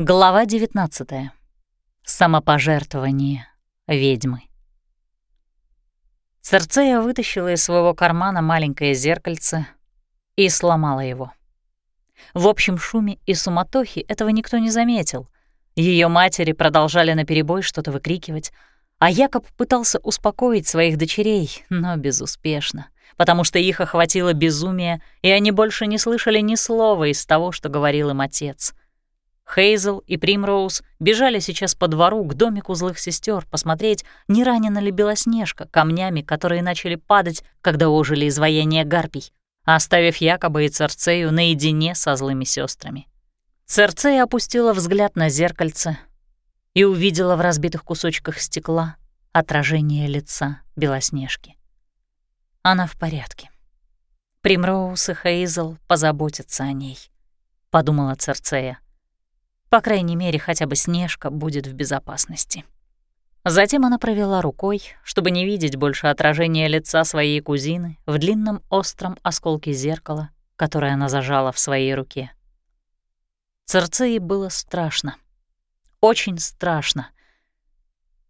Глава 19. Самопожертвование ведьмы. Церцея вытащила из своего кармана маленькое зеркальце и сломала его. В общем шуме и суматохе этого никто не заметил. Ее матери продолжали наперебой что-то выкрикивать, а Якоб пытался успокоить своих дочерей, но безуспешно, потому что их охватило безумие, и они больше не слышали ни слова из того, что говорил им отец — Хейзел и Примроуз бежали сейчас по двору к домику злых сестер посмотреть, не ранена ли Белоснежка камнями, которые начали падать, когда ожили изваяния гарпий, оставив Якоба и Церцею наедине со злыми сестрами. Церцея опустила взгляд на зеркальце и увидела в разбитых кусочках стекла отражение лица Белоснежки. Она в порядке. Примроуз и Хейзел позаботятся о ней, — подумала Церцея. По крайней мере, хотя бы Снежка будет в безопасности. Затем она провела рукой, чтобы не видеть больше отражения лица своей кузины в длинном остром осколке зеркала, которое она зажала в своей руке. Церцеи было страшно. Очень страшно.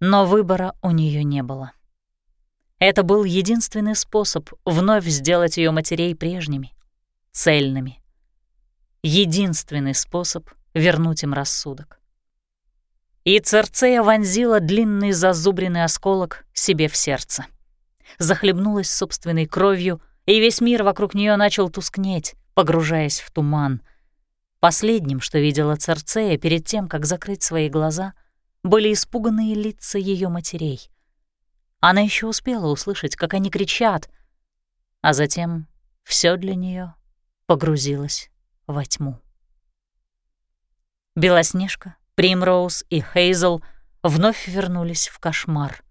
Но выбора у нее не было. Это был единственный способ вновь сделать ее матерей прежними, цельными. Единственный способ вернуть им рассудок. И Церцея вонзила длинный зазубренный осколок себе в сердце. Захлебнулась собственной кровью, и весь мир вокруг нее начал тускнеть, погружаясь в туман. Последним, что видела Церцея перед тем, как закрыть свои глаза, были испуганные лица ее матерей. Она еще успела услышать, как они кричат, а затем все для нее погрузилось во тьму. Белоснежка, Примроуз и Хейзел вновь вернулись в кошмар.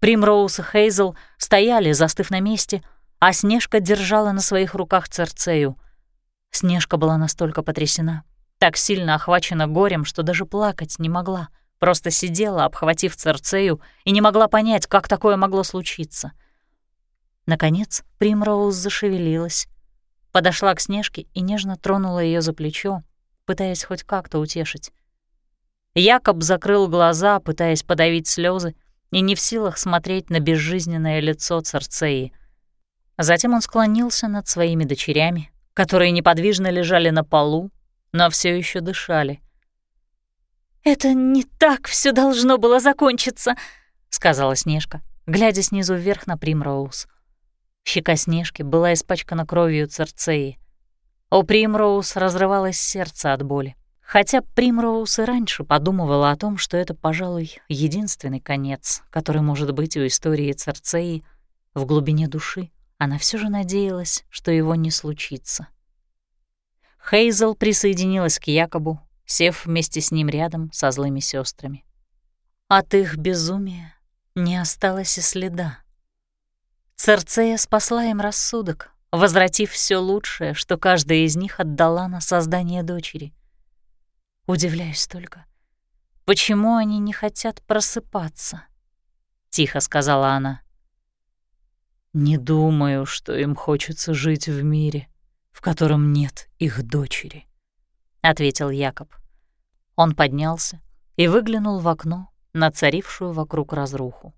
Примроуз и Хейзел стояли, застыв на месте, а Снежка держала на своих руках Церцею. Снежка была настолько потрясена, так сильно охвачена горем, что даже плакать не могла, просто сидела, обхватив Церцею, и не могла понять, как такое могло случиться. Наконец Примроуз зашевелилась, подошла к Снежке и нежно тронула ее за плечо, пытаясь хоть как-то утешить. Якоб закрыл глаза, пытаясь подавить слезы, и не в силах смотреть на безжизненное лицо Церцеи. Затем он склонился над своими дочерями, которые неподвижно лежали на полу, но все еще дышали. «Это не так все должно было закончиться», — сказала Снежка, глядя снизу вверх на Примроуз. Щека Снежки была испачкана кровью Церцеи. У Примроуз разрывалось сердце от боли. Хотя Примроуз и раньше подумывала о том, что это, пожалуй, единственный конец, который может быть у истории Церцеи, в глубине души она все же надеялась, что его не случится. Хейзел присоединилась к Якобу, сев вместе с ним рядом со злыми сестрами. От их безумия не осталось и следа. Церцея спасла им рассудок, возвратив все лучшее, что каждая из них отдала на создание дочери. Удивляюсь только, почему они не хотят просыпаться? Тихо сказала она. Не думаю, что им хочется жить в мире, в котором нет их дочери, ответил Якоб. Он поднялся и выглянул в окно на царившую вокруг разруху.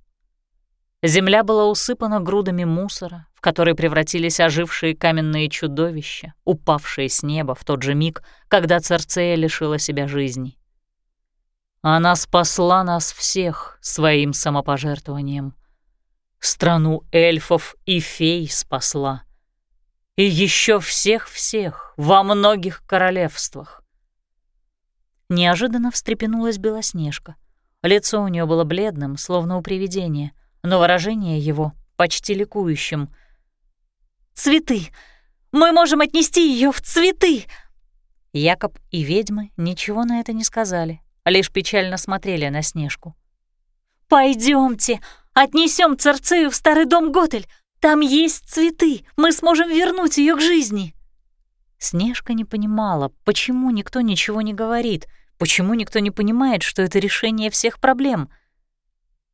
Земля была усыпана грудами мусора, которые превратились ожившие каменные чудовища, упавшие с неба в тот же миг, когда Церцея лишила себя жизни. Она спасла нас всех своим самопожертвованием. Страну эльфов и фей спасла. И еще всех-всех во многих королевствах. Неожиданно встрепенулась Белоснежка. Лицо у нее было бледным, словно у привидения — но выражение его почти ликующим. «Цветы! Мы можем отнести ее в цветы!» Якоб и ведьмы ничего на это не сказали, лишь печально смотрели на Снежку. Пойдемте, отнесем Церцею в старый дом Готель. Там есть цветы, мы сможем вернуть ее к жизни!» Снежка не понимала, почему никто ничего не говорит, почему никто не понимает, что это решение всех проблем —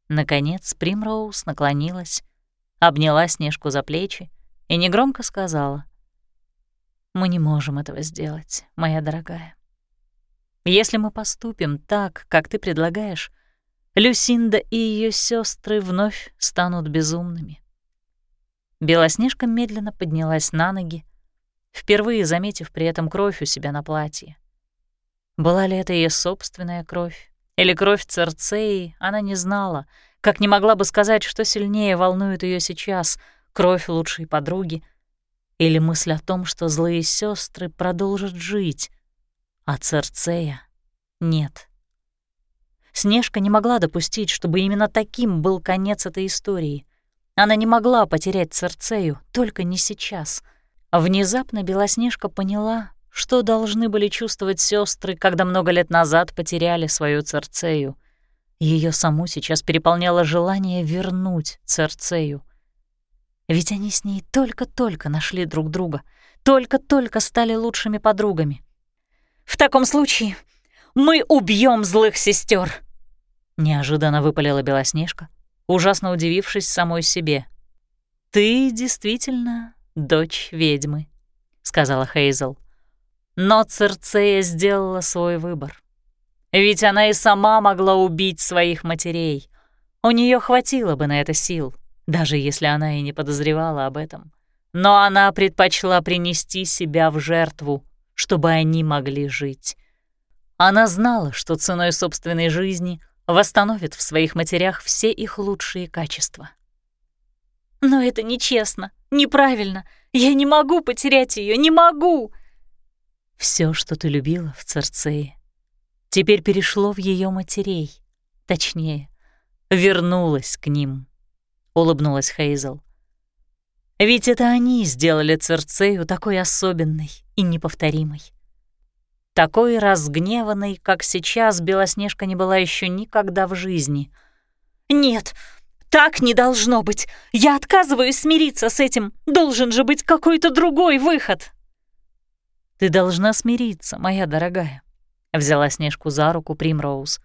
Наконец Примроуз наклонилась, обняла Снежку за плечи и негромко сказала. «Мы не можем этого сделать, моя дорогая. Если мы поступим так, как ты предлагаешь, Люсинда и ее сестры вновь станут безумными. Белоснежка медленно поднялась на ноги, впервые заметив при этом кровь у себя на платье. Была ли это ее собственная кровь или кровь Церцеи, она не знала, как не могла бы сказать, что сильнее волнует ее сейчас — кровь лучшей подруги или мысль о том, что злые сестры продолжат жить, а Церцея — нет. Снежка не могла допустить, чтобы именно таким был конец этой истории. Она не могла потерять Церцею, только не сейчас. Внезапно Белоснежка поняла, что должны были чувствовать сестры, когда много лет назад потеряли свою Церцею. Ее саму сейчас переполняло желание вернуть Церцею. Ведь они с ней только-только нашли друг друга, только-только стали лучшими подругами. «В таком случае мы убьем злых сестер, неожиданно выпалила Белоснежка, ужасно удивившись самой себе. «Ты действительно дочь ведьмы», — сказала Хейзел. Но Церцея сделала свой выбор. Ведь она и сама могла убить своих матерей. У нее хватило бы на это сил, даже если она и не подозревала об этом. Но она предпочла принести себя в жертву, чтобы они могли жить. Она знала, что ценой собственной жизни восстановит в своих матерях все их лучшие качества. «Но это нечестно, неправильно. Я не могу потерять ее, не могу!» Все, что ты любила в Церцее, теперь перешло в ее матерей. Точнее, вернулось к ним, — улыбнулась Хейзел. Ведь это они сделали Церцею такой особенной и неповторимой. Такой разгневанной, как сейчас, Белоснежка не была еще никогда в жизни. «Нет, так не должно быть. Я отказываюсь смириться с этим. Должен же быть какой-то другой выход!» «Ты должна смириться, моя дорогая», — взяла Снежку за руку Примроуз.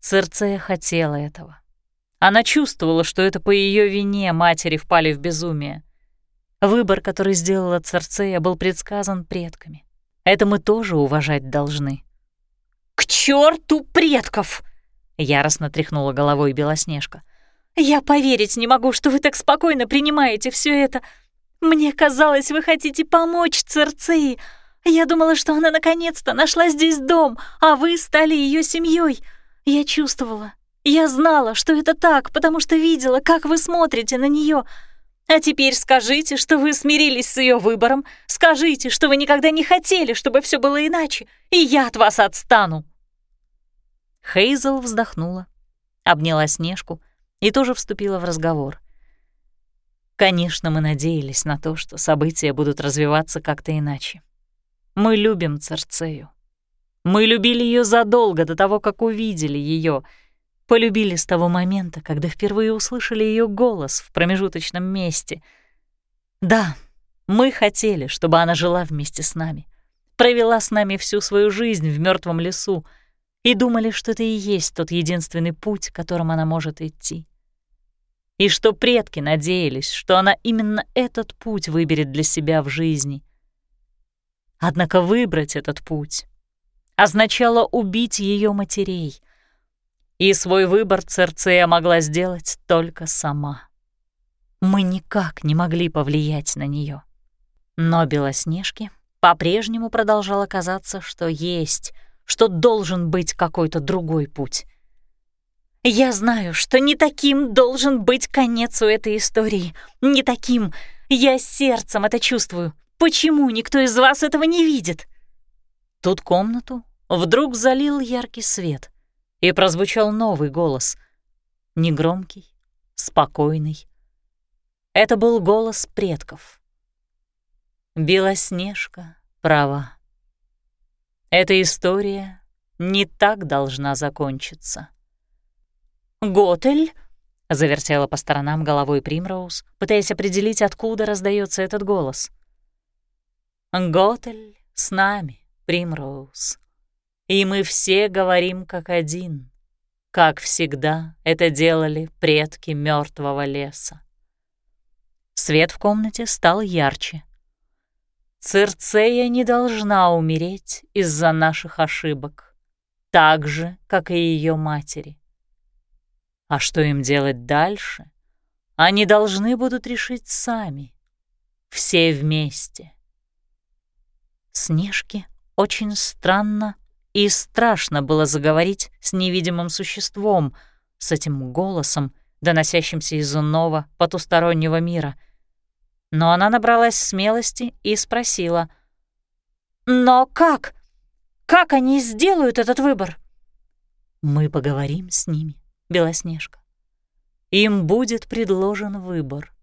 Церцея хотела этого. Она чувствовала, что это по ее вине матери впали в безумие. Выбор, который сделала Церцея, был предсказан предками. Это мы тоже уважать должны. «К черту предков!» — яростно тряхнула головой Белоснежка. «Я поверить не могу, что вы так спокойно принимаете все это. Мне казалось, вы хотите помочь Церцеи, я думала, что она наконец-то нашла здесь дом, а вы стали ее семьей. Я чувствовала, я знала, что это так, потому что видела, как вы смотрите на нее. А теперь скажите, что вы смирились с ее выбором, скажите, что вы никогда не хотели, чтобы все было иначе, и я от вас отстану. Хейзел вздохнула, обняла Снежку и тоже вступила в разговор. Конечно, мы надеялись на то, что события будут развиваться как-то иначе. Мы любим Церцею. Мы любили ее задолго до того, как увидели ее. Полюбили с того момента, когда впервые услышали ее голос в промежуточном месте. Да, мы хотели, чтобы она жила вместе с нами, провела с нами всю свою жизнь в мертвом лесу и думали, что это и есть тот единственный путь, которым она может идти. И что предки надеялись, что она именно этот путь выберет для себя в жизни. Однако выбрать этот путь означало убить ее матерей. И свой выбор Церцея могла сделать только сама. Мы никак не могли повлиять на нее. Но Белоснежке по-прежнему продолжало казаться, что есть, что должен быть какой-то другой путь. «Я знаю, что не таким должен быть конец у этой истории. Не таким. Я сердцем это чувствую. Почему никто из вас этого не видит?» Тут комнату вдруг залил яркий свет, и прозвучал новый голос. Негромкий, спокойный. Это был голос предков. Белоснежка права. Эта история не так должна закончиться. «Готель?» — завертела по сторонам головой Примроуз, пытаясь определить, откуда раздается этот голос. Готель с нами, Примроуз. И мы все говорим как один, как всегда это делали предки мертвого леса. Свет в комнате стал ярче. Цирцея не должна умереть из-за наших ошибок. так же, как и ее матери. А что им делать дальше, они должны будут решить сами, все вместе. Снежке очень странно и страшно было заговорить с невидимым существом, с этим голосом, доносящимся из иного потустороннего мира. Но она набралась смелости и спросила. «Но как? Как они сделают этот выбор?» «Мы поговорим с ними, Белоснежка. Им будет предложен выбор.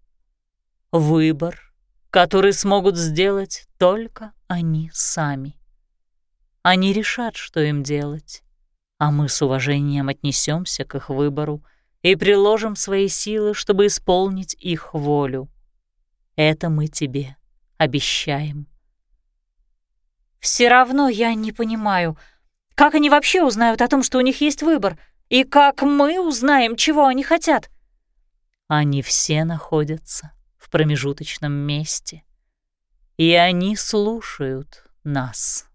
Выбор, который смогут сделать только они сами. Они решат, что им делать, а мы с уважением отнесемся к их выбору и приложим свои силы, чтобы исполнить их волю. Это мы тебе обещаем. Все равно я не понимаю, как они вообще узнают о том, что у них есть выбор, и как мы узнаем, чего они хотят? Они все находятся в промежуточном месте, и они слушают нас.